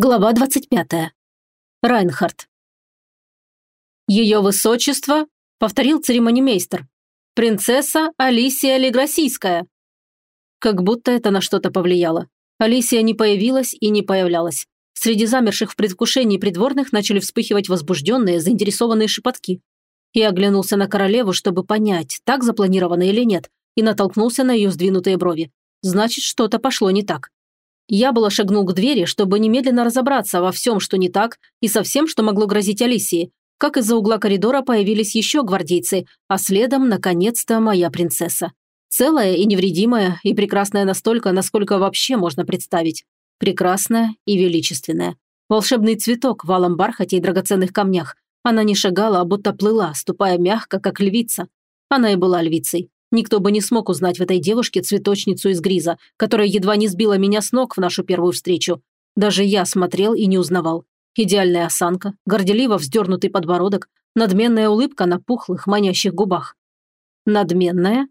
Глава 25. Райнхард. «Ее высочество», – повторил церемонимейстер, – «принцесса Алисия Леграсийская». Как будто это на что-то повлияло. Алисия не появилась и не появлялась. Среди замерших в предвкушении придворных начали вспыхивать возбужденные, заинтересованные шепотки. Я оглянулся на королеву, чтобы понять, так запланировано или нет, и натолкнулся на ее сдвинутые брови. Значит, что-то пошло не так. Я было шагнул к двери, чтобы немедленно разобраться во всем, что не так, и со всем, что могло грозить Алисии. Как из-за угла коридора появились еще гвардейцы, а следом, наконец-то, моя принцесса. Целая и невредимая, и прекрасная настолько, насколько вообще можно представить. Прекрасная и величественная. Волшебный цветок в алом бархате и драгоценных камнях. Она не шагала, а будто плыла, ступая мягко, как львица. Она и была львицей. Никто бы не смог узнать в этой девушке цветочницу из Гриза, которая едва не сбила меня с ног в нашу первую встречу. Даже я смотрел и не узнавал. Идеальная осанка, горделиво вздернутый подбородок, надменная улыбка на пухлых, манящих губах. Надменная?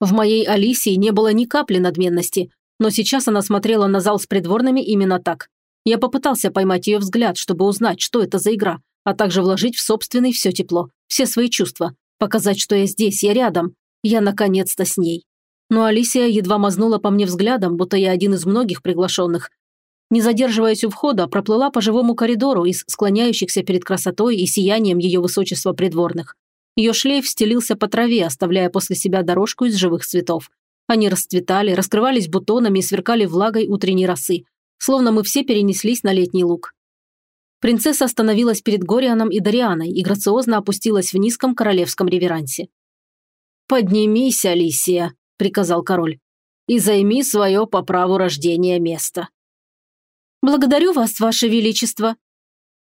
В моей Алисии не было ни капли надменности, но сейчас она смотрела на зал с придворными именно так. Я попытался поймать ее взгляд, чтобы узнать, что это за игра, а также вложить в собственный все тепло, все свои чувства, показать, что я здесь, я рядом, я наконец-то с ней. Но Алисия едва мазнула по мне взглядом, будто я один из многих приглашенных. Не задерживаясь у входа, проплыла по живому коридору из склоняющихся перед красотой и сиянием ее высочества придворных. Ее шлейф стелился по траве, оставляя после себя дорожку из живых цветов. Они расцветали, раскрывались бутонами и сверкали влагой утренней росы, словно мы все перенеслись на летний луг. Принцесса остановилась перед Горианом и Дарианой и грациозно опустилась в низком королевском реверансе. «Поднимись, Алисия», – приказал король, – «и займи свое по праву рождения место». «Благодарю вас, ваше величество».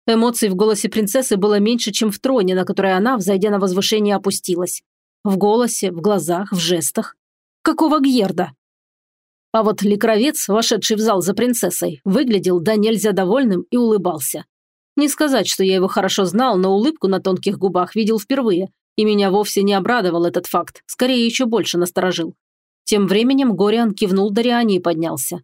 Эмоций в голосе принцессы было меньше, чем в троне, на которой она, взойдя на возвышение, опустилась. В голосе, в глазах, в жестах. Какого гьерда? А вот ликровец, вошедший в зал за принцессой, выглядел да нельзя довольным и улыбался. Не сказать, что я его хорошо знал, но улыбку на тонких губах видел впервые, и меня вовсе не обрадовал этот факт, скорее еще больше насторожил. Тем временем Гориан кивнул Дариане и поднялся.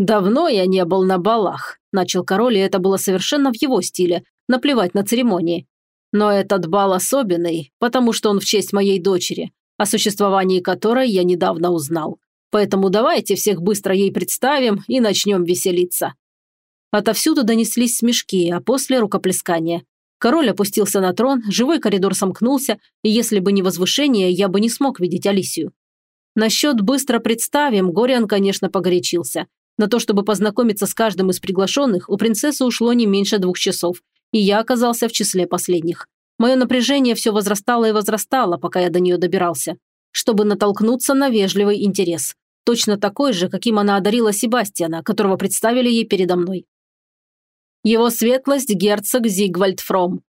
«Давно я не был на балах», – начал король, и это было совершенно в его стиле, наплевать на церемонии. «Но этот бал особенный, потому что он в честь моей дочери, о существовании которой я недавно узнал. Поэтому давайте всех быстро ей представим и начнем веселиться». Отовсюду донеслись смешки, а после рукоплескания. Король опустился на трон, живой коридор сомкнулся, и если бы не возвышение, я бы не смог видеть Алисию. Насчет «быстро представим» Гориан, конечно, погорячился. На то, чтобы познакомиться с каждым из приглашенных, у принцессы ушло не меньше двух часов, и я оказался в числе последних. Мое напряжение все возрастало и возрастало, пока я до нее добирался, чтобы натолкнуться на вежливый интерес. Точно такой же, каким она одарила Себастьяна, которого представили ей передо мной. Его светлость герцог Зигвальд Фром».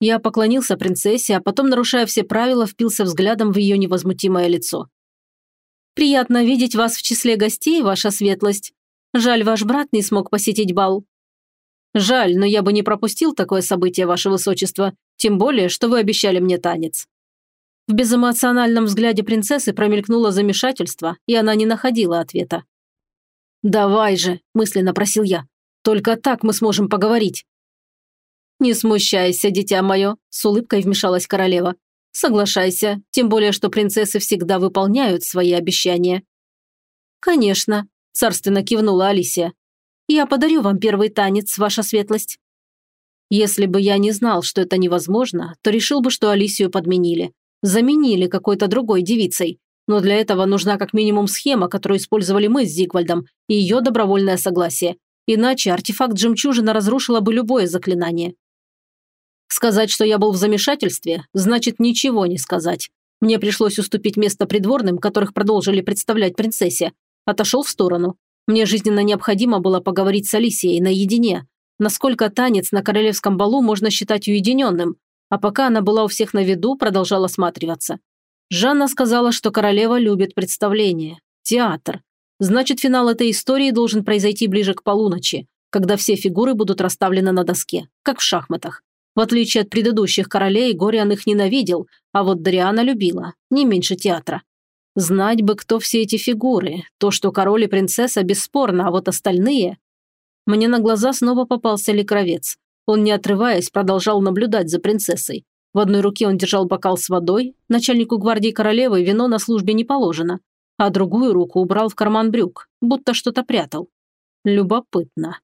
Я поклонился принцессе, а потом, нарушая все правила, впился взглядом в ее невозмутимое лицо. «Приятно видеть вас в числе гостей, ваша светлость. Жаль, ваш брат не смог посетить бал». «Жаль, но я бы не пропустил такое событие, ваше высочество, тем более, что вы обещали мне танец». В безэмоциональном взгляде принцессы промелькнуло замешательство, и она не находила ответа. «Давай же», – мысленно просил я, только так мы сможем поговорить». «Не смущайся, дитя мое», – с улыбкой вмешалась королева. «Соглашайся, тем более, что принцессы всегда выполняют свои обещания». «Конечно», – царственно кивнула Алисия. «Я подарю вам первый танец, ваша светлость». Если бы я не знал, что это невозможно, то решил бы, что Алисию подменили. Заменили какой-то другой девицей. Но для этого нужна как минимум схема, которую использовали мы с Зигвальдом, и ее добровольное согласие. Иначе артефакт жемчужина разрушила бы любое заклинание. Сказать, что я был в замешательстве, значит ничего не сказать. Мне пришлось уступить место придворным, которых продолжили представлять принцессе. Отошел в сторону. Мне жизненно необходимо было поговорить с Алисией наедине. Насколько танец на королевском балу можно считать уединенным, а пока она была у всех на виду, продолжала осматриваться. Жанна сказала, что королева любит представление, театр, Значит, финал этой истории должен произойти ближе к полуночи, когда все фигуры будут расставлены на доске, как в шахматах. В отличие от предыдущих королей, Гориан их ненавидел, а вот Дариана любила, не меньше театра. Знать бы, кто все эти фигуры. То, что король и принцесса, бесспорно, а вот остальные... Мне на глаза снова попался ликровец. Он, не отрываясь, продолжал наблюдать за принцессой. В одной руке он держал бокал с водой, начальнику гвардии королевы вино на службе не положено, а другую руку убрал в карман брюк, будто что-то прятал. Любопытно.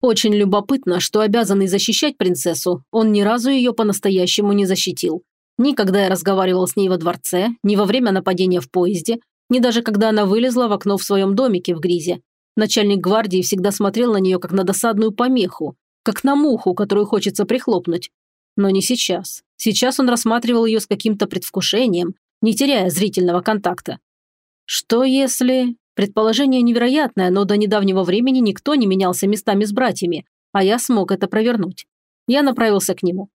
Очень любопытно, что обязанный защищать принцессу, он ни разу ее по-настоящему не защитил. Ни когда я разговаривал с ней во дворце, ни во время нападения в поезде, ни даже когда она вылезла в окно в своем домике в Гризе. Начальник гвардии всегда смотрел на нее как на досадную помеху, как на муху, которую хочется прихлопнуть. Но не сейчас. Сейчас он рассматривал ее с каким-то предвкушением, не теряя зрительного контакта. Что если... Предположение невероятное, но до недавнего времени никто не менялся местами с братьями, а я смог это провернуть. Я направился к нему.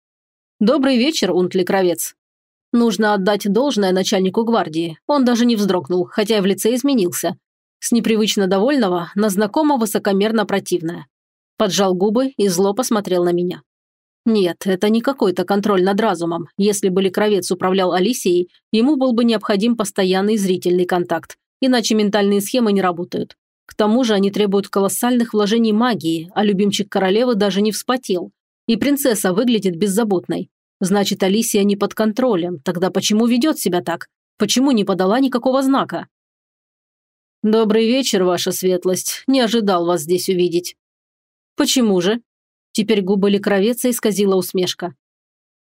«Добрый вечер, Унтли Кровец». Нужно отдать должное начальнику гвардии. Он даже не вздрогнул, хотя и в лице изменился. С непривычно довольного на знакомо высокомерно противное. Поджал губы и зло посмотрел на меня. Нет, это не какой-то контроль над разумом. Если бы Лекровец управлял Алисией, ему был бы необходим постоянный зрительный контакт, иначе ментальные схемы не работают. К тому же они требуют колоссальных вложений магии, а любимчик королевы даже не вспотел. И принцесса выглядит беззаботной. Значит, Алисия не под контролем. Тогда почему ведет себя так? Почему не подала никакого знака? «Добрый вечер, ваша светлость. Не ожидал вас здесь увидеть». «Почему же?» Теперь губы Лекровеца исказила усмешка.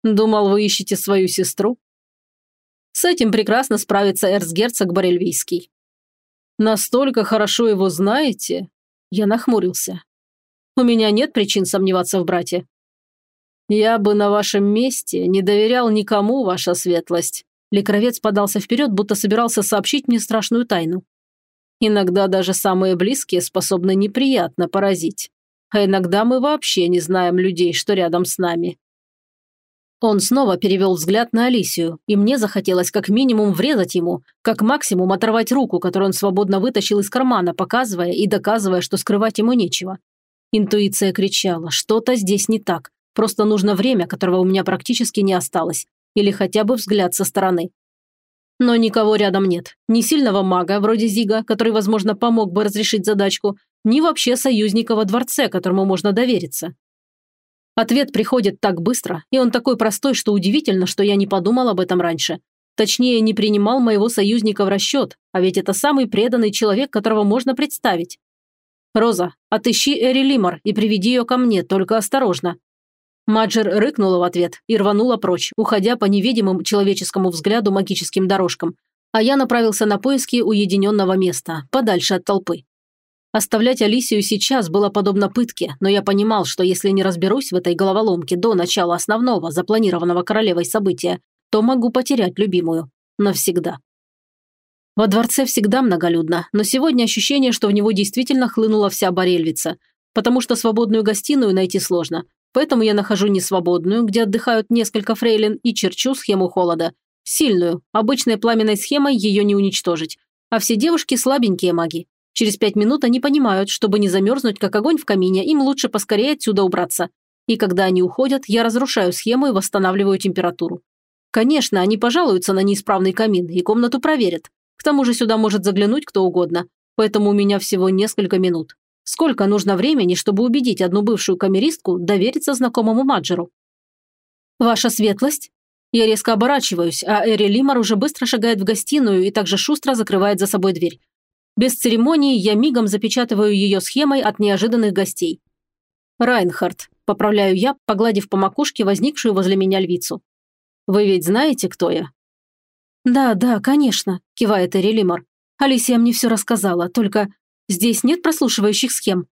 «Думал, вы ищете свою сестру?» С этим прекрасно справится эрцгерцог Борельвийский. «Настолько хорошо его знаете?» Я нахмурился. «У меня нет причин сомневаться в брате». «Я бы на вашем месте не доверял никому, ваша светлость». Лекровец подался вперед, будто собирался сообщить мне страшную тайну. Иногда даже самые близкие способны неприятно поразить. А иногда мы вообще не знаем людей, что рядом с нами. Он снова перевел взгляд на Алисию, и мне захотелось как минимум врезать ему, как максимум оторвать руку, которую он свободно вытащил из кармана, показывая и доказывая, что скрывать ему нечего. Интуиция кричала, что-то здесь не так, просто нужно время, которого у меня практически не осталось, или хотя бы взгляд со стороны. Но никого рядом нет. Ни сильного мага, вроде Зига, который, возможно, помог бы разрешить задачку, ни вообще союзника во дворце, которому можно довериться. Ответ приходит так быстро, и он такой простой, что удивительно, что я не подумал об этом раньше. Точнее, не принимал моего союзника в расчет, а ведь это самый преданный человек, которого можно представить. «Роза, отыщи Эри Лимор и приведи ее ко мне, только осторожно. Маджер рыкнула в ответ и рванула прочь, уходя по невидимым человеческому взгляду магическим дорожкам, а я направился на поиски уединенного места, подальше от толпы. Оставлять Алисию сейчас было подобно пытке, но я понимал, что если не разберусь в этой головоломке до начала основного, запланированного королевой события, то могу потерять любимую. Навсегда. Во дворце всегда многолюдно, но сегодня ощущение, что в него действительно хлынула вся Борельвица, потому что свободную гостиную найти сложно, Поэтому я нахожу не свободную, где отдыхают несколько фрейлин, и черчу схему холода. Сильную, обычной пламенной схемой ее не уничтожить. А все девушки слабенькие маги. Через пять минут они понимают, чтобы не замерзнуть, как огонь в камине, им лучше поскорее отсюда убраться. И когда они уходят, я разрушаю схему и восстанавливаю температуру. Конечно, они пожалуются на неисправный камин и комнату проверят. К тому же сюда может заглянуть кто угодно. Поэтому у меня всего несколько минут. Сколько нужно времени, чтобы убедить одну бывшую камеристку довериться знакомому Маджеру? «Ваша светлость?» Я резко оборачиваюсь, а Эри Лимар уже быстро шагает в гостиную и также шустро закрывает за собой дверь. Без церемонии я мигом запечатываю ее схемой от неожиданных гостей. «Райнхард», – поправляю я, погладив по макушке возникшую возле меня львицу. «Вы ведь знаете, кто я?» «Да, да, конечно», – кивает Эри Лимар. «Алисия мне все рассказала, только Здесь нет прослушивающих схем?»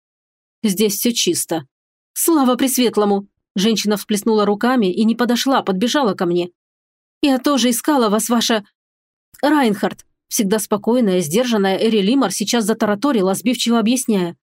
«Здесь все чисто». «Слава Пресветлому!» Женщина всплеснула руками и не подошла, подбежала ко мне. «Я тоже искала вас, ваша...» «Райнхард!» Всегда спокойная, сдержанная Эри Лимар сейчас затараторила, сбивчиво объясняя.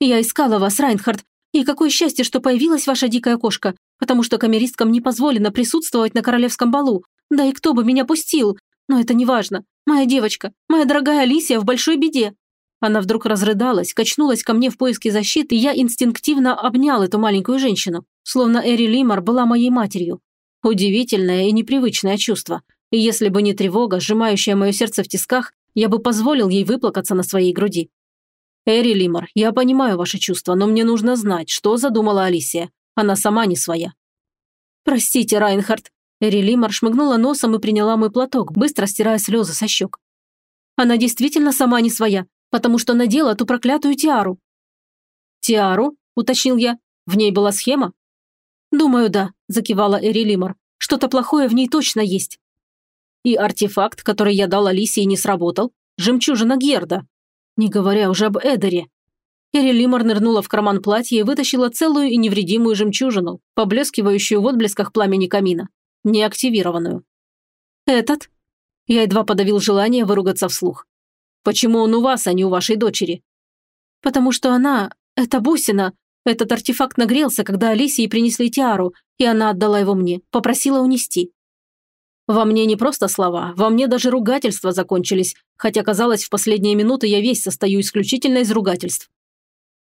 «Я искала вас, Райнхард, и какое счастье, что появилась ваша дикая кошка, потому что камеристкам не позволено присутствовать на королевском балу. Да и кто бы меня пустил? Но это не важно. Моя девочка, моя дорогая Алисия в большой беде. Она вдруг разрыдалась, качнулась ко мне в поиске защиты, и я инстинктивно обнял эту маленькую женщину, словно Эри Лимар была моей матерью. Удивительное и непривычное чувство. И если бы не тревога, сжимающая мое сердце в тисках, я бы позволил ей выплакаться на своей груди. Эри Лимар, я понимаю ваши чувства, но мне нужно знать, что задумала Алисия. Она сама не своя». «Простите, Райнхард». Эри Лимар шмыгнула носом и приняла мой платок, быстро стирая слезы со щек. «Она действительно сама не своя, потому что надела ту проклятую тиару». «Тиару?» – уточнил я. «В ней была схема?» «Думаю, да», – закивала Эри Лимар. «Что-то плохое в ней точно есть». «И артефакт, который я дал Алисии, не сработал? Жемчужина Герда. Не говоря уже об Эдере». Эри Лимар нырнула в карман платья и вытащила целую и невредимую жемчужину, поблескивающую в отблесках пламени камина. Неактивированную. «Этот?» Я едва подавил желание выругаться вслух. «Почему он у вас, а не у вашей дочери?» «Потому что она... Это бусина. Этот артефакт нагрелся, когда Алисии принесли тиару, и она отдала его мне, попросила унести. Во мне не просто слова, во мне даже ругательства закончились, хотя, казалось, в последние минуты я весь состою исключительно из ругательств.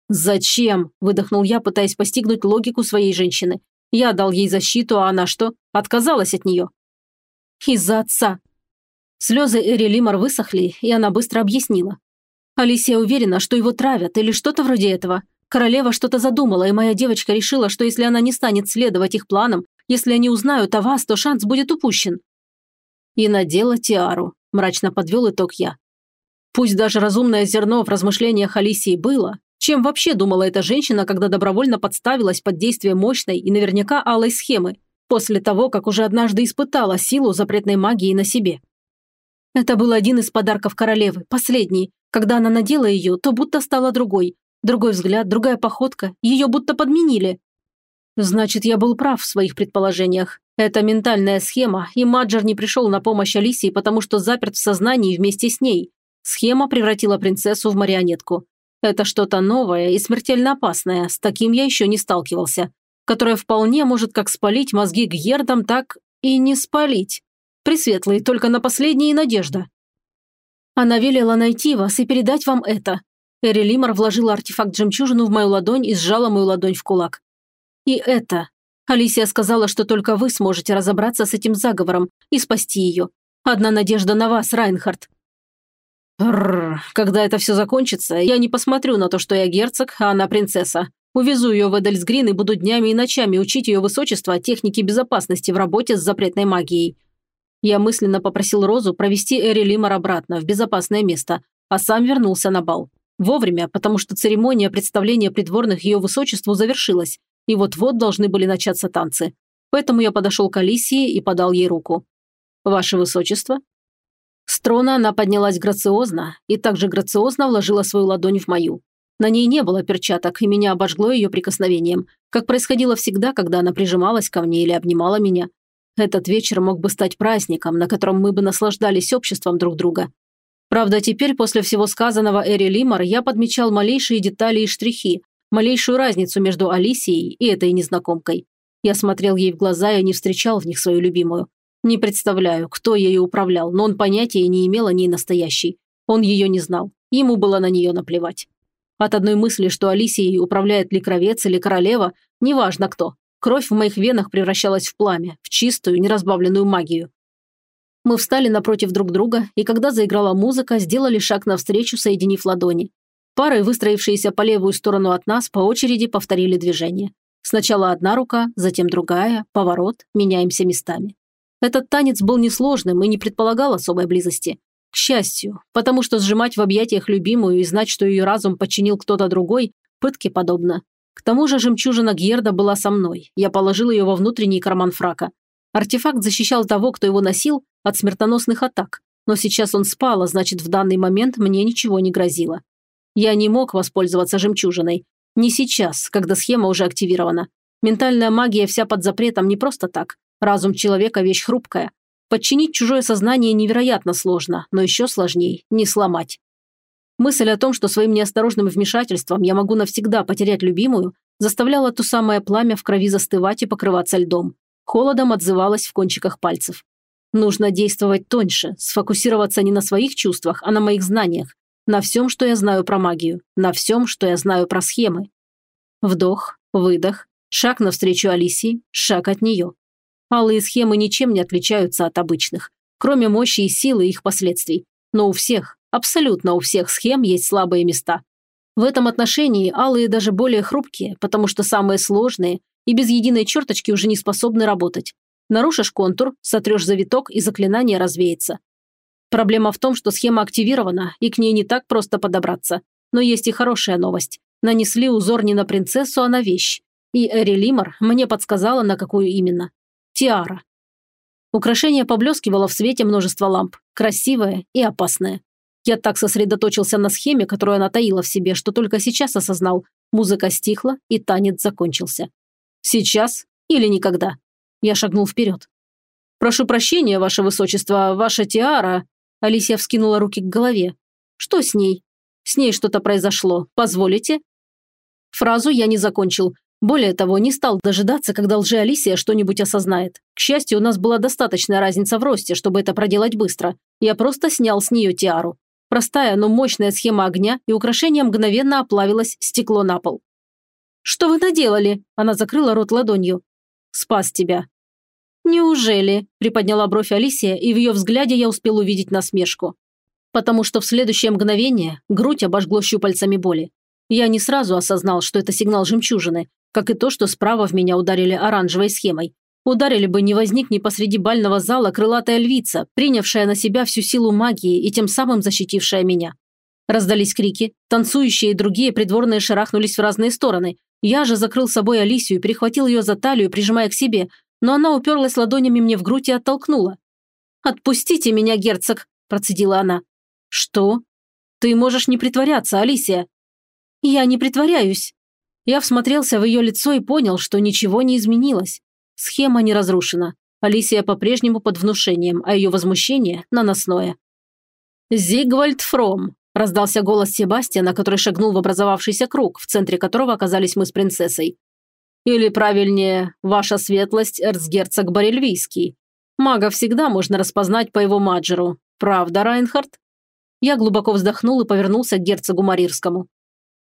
«Зачем?» – выдохнул я, пытаясь постигнуть логику своей женщины. Я дал ей защиту, а она что? Отказалась от нее. Из-за отца. Слезы Эри Лимар высохли, и она быстро объяснила. Алисия уверена, что его травят или что-то вроде этого. Королева что-то задумала, и моя девочка решила, что если она не станет следовать их планам, если они узнают о вас, то шанс будет упущен. И надела тиару, мрачно подвел итог я. Пусть даже разумное зерно в размышлениях Алисии было, чем вообще думала эта женщина, когда добровольно подставилась под действие мощной и наверняка алой схемы, после того, как уже однажды испытала силу запретной магии на себе? Это был один из подарков королевы, последний. Когда она надела ее, то будто стала другой, Другой взгляд, другая походка, ее будто подменили. Значит, я был прав в своих предположениях. Это ментальная схема, и Маджер не пришел на помощь Алисии, потому что заперт в сознании вместе с ней. Схема превратила принцессу в марионетку. Это что-то новое и смертельно опасное, с таким я еще не сталкивался, которое вполне может как спалить мозги Гьердам, так и не спалить. Пресветлый, только на последние надежда. Она велела найти вас и передать вам это. Эри Лимар вложила артефакт-жемчужину в мою ладонь и сжала мою ладонь в кулак. «И это...» Алисия сказала, что только вы сможете разобраться с этим заговором и спасти ее. Одна надежда на вас, Райнхард. Рррр, когда это все закончится, я не посмотрю на то, что я герцог, а она принцесса. Увезу ее в Эдельсгрин и буду днями и ночами учить ее высочество технике безопасности в работе с запретной магией. Я мысленно попросил Розу провести Эри Лимар обратно, в безопасное место, а сам вернулся на бал. Вовремя, потому что церемония представления придворных ее высочеству завершилась, и вот-вот должны были начаться танцы. Поэтому я подошел к Алисии и подал ей руку. «Ваше высочество?» С трона она поднялась грациозно и также грациозно вложила свою ладонь в мою. На ней не было перчаток, и меня обожгло ее прикосновением, как происходило всегда, когда она прижималась ко мне или обнимала меня. Этот вечер мог бы стать праздником, на котором мы бы наслаждались обществом друг друга. Правда, теперь после всего сказанного Эри Лимар я подмечал малейшие детали и штрихи, малейшую разницу между Алисией и этой незнакомкой. Я смотрел ей в глаза и не встречал в них свою любимую. Не представляю, кто ею управлял, но он понятия не имел о ней настоящей. Он ее не знал. Ему было на нее наплевать. От одной мысли, что Алисией управляет ли кровец или королева, неважно кто. Кровь в моих венах превращалась в пламя, в чистую, неразбавленную магию. Мы встали напротив друг друга, и когда заиграла музыка, сделали шаг навстречу, соединив ладони. Пары, выстроившиеся по левую сторону от нас, по очереди повторили движение. Сначала одна рука, затем другая, поворот, меняемся местами. Этот танец был несложным и не предполагал особой близости. К счастью, потому что сжимать в объятиях любимую и знать, что ее разум подчинил кто-то другой, пытке подобно. К тому же жемчужина Гьерда была со мной. Я положил ее во внутренний карман фрака. Артефакт защищал того, кто его носил, от смертоносных атак, но сейчас он спал, а значит, в данный момент мне ничего не грозило. Я не мог воспользоваться жемчужиной. Не сейчас, когда схема уже активирована. Ментальная магия вся под запретом не просто так. Разум человека – вещь хрупкая. Подчинить чужое сознание невероятно сложно, но еще сложнее – не сломать. Мысль о том, что своим неосторожным вмешательством я могу навсегда потерять любимую, заставляла то самое пламя в крови застывать и покрываться льдом. Холодом отзывалось в кончиках пальцев. Нужно действовать тоньше, сфокусироваться не на своих чувствах, а на моих знаниях, на всем, что я знаю про магию, на всем, что я знаю про схемы. Вдох, выдох, шаг навстречу Алисии, шаг от нее. Алые схемы ничем не отличаются от обычных, кроме мощи и силы их последствий. Но у всех, абсолютно у всех схем есть слабые места. В этом отношении алые даже более хрупкие, потому что самые сложные и без единой черточки уже не способны работать. Нарушишь контур, сотрешь завиток и заклинание развеется. Проблема в том, что схема активирована, и к ней не так просто подобраться. Но есть и хорошая новость. Нанесли узор не на принцессу, а на вещь. И Эри Лимор мне подсказала, на какую именно. Тиара. Украшение поблескивало в свете множества ламп. Красивое и опасное. Я так сосредоточился на схеме, которую она таила в себе, что только сейчас осознал. Музыка стихла, и танец закончился. Сейчас или никогда. Я шагнул вперед. «Прошу прощения, ваше высочество, ваша тиара...» Алисия вскинула руки к голове. «Что с ней? С ней что-то произошло. Позволите?» Фразу я не закончил. Более того, не стал дожидаться, когда лже-Алисия что-нибудь осознает. К счастью, у нас была достаточная разница в росте, чтобы это проделать быстро. Я просто снял с нее тиару. Простая, но мощная схема огня, и украшение мгновенно оплавилось, стекло на пол. «Что вы наделали?» Она закрыла рот ладонью. «Спас тебя». «Неужели?» – приподняла бровь Алисия, и в ее взгляде я успел увидеть насмешку. Потому что в следующее мгновение грудь обожгло щупальцами боли. Я не сразу осознал, что это сигнал жемчужины, как и то, что справа в меня ударили оранжевой схемой. Ударили бы, не возникни посреди бального зала крылатая львица, принявшая на себя всю силу магии и тем самым защитившая меня. Раздались крики, танцующие и другие придворные шарахнулись в разные стороны. Я же закрыл собой Алисию перехватил ее за талию, прижимая к себе, но она уперлась ладонями мне в грудь и оттолкнула. «Отпустите меня, герцог!» – процедила она. «Что? Ты можешь не притворяться, Алисия!» «Я не притворяюсь!» Я всмотрелся в ее лицо и понял, что ничего не изменилось. Схема не разрушена. Алисия по-прежнему под внушением, а ее возмущение – наносное. «Зигвальд Фром», – раздался голос Себастьяна, который шагнул в образовавшийся круг, в центре которого оказались мы с принцессой. «Или правильнее, ваша светлость, эрцгерцог Барельвийский. Мага всегда можно распознать по его маджеру. Правда, Райнхард?» Я глубоко вздохнул и повернулся к герцогу Марирскому.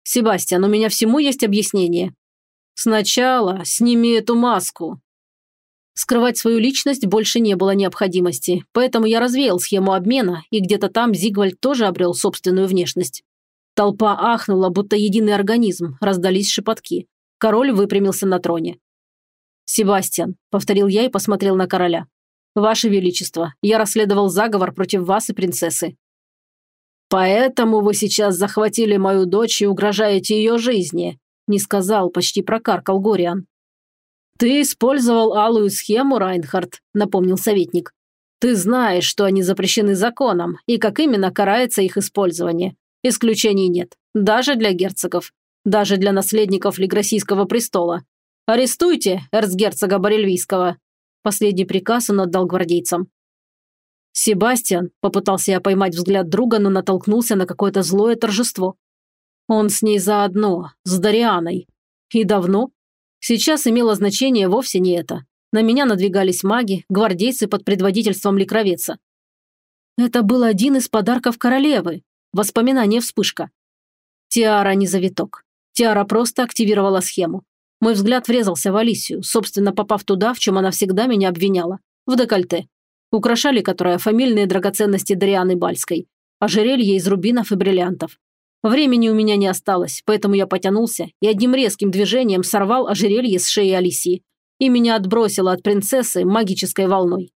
«Себастьян, у меня всему есть объяснение. Сначала сними эту маску». Скрывать свою личность больше не было необходимости, поэтому я развеял схему обмена, и где-то там Зигвальд тоже обрел собственную внешность. Толпа ахнула, будто единый организм, раздались шепотки. Король выпрямился на троне. «Себастьян», – повторил я и посмотрел на короля. «Ваше Величество, я расследовал заговор против вас и принцессы. «Поэтому вы сейчас захватили мою дочь и угрожаете ее жизни», не сказал, почти прокаркал Гориан. «Ты использовал алую схему, Райнхард», напомнил советник. «Ты знаешь, что они запрещены законом, и как именно карается их использование. Исключений нет, даже для герцогов, даже для наследников Лиграсийского престола. Арестуйте эрцгерцога Барельвийского». Последний приказ он отдал гвардейцам. «Себастьян», – попытался я поймать взгляд друга, но натолкнулся на какое-то злое торжество. «Он с ней заодно, с Дарианой. И давно?» Сейчас имело значение вовсе не это. На меня надвигались маги, гвардейцы под предводительством Ликровеца. Это был один из подарков королевы. Воспоминание вспышка. Тиара не завиток. Тиара просто активировала схему. Мой взгляд врезался в Алисию, собственно попав туда, в чем она всегда меня обвиняла. В декольте украшали которое фамильные драгоценности Дарианы Бальской, ожерелье из рубинов и бриллиантов. Времени у меня не осталось, поэтому я потянулся и одним резким движением сорвал ожерелье с шеи Алисии, и меня отбросило от принцессы магической волной.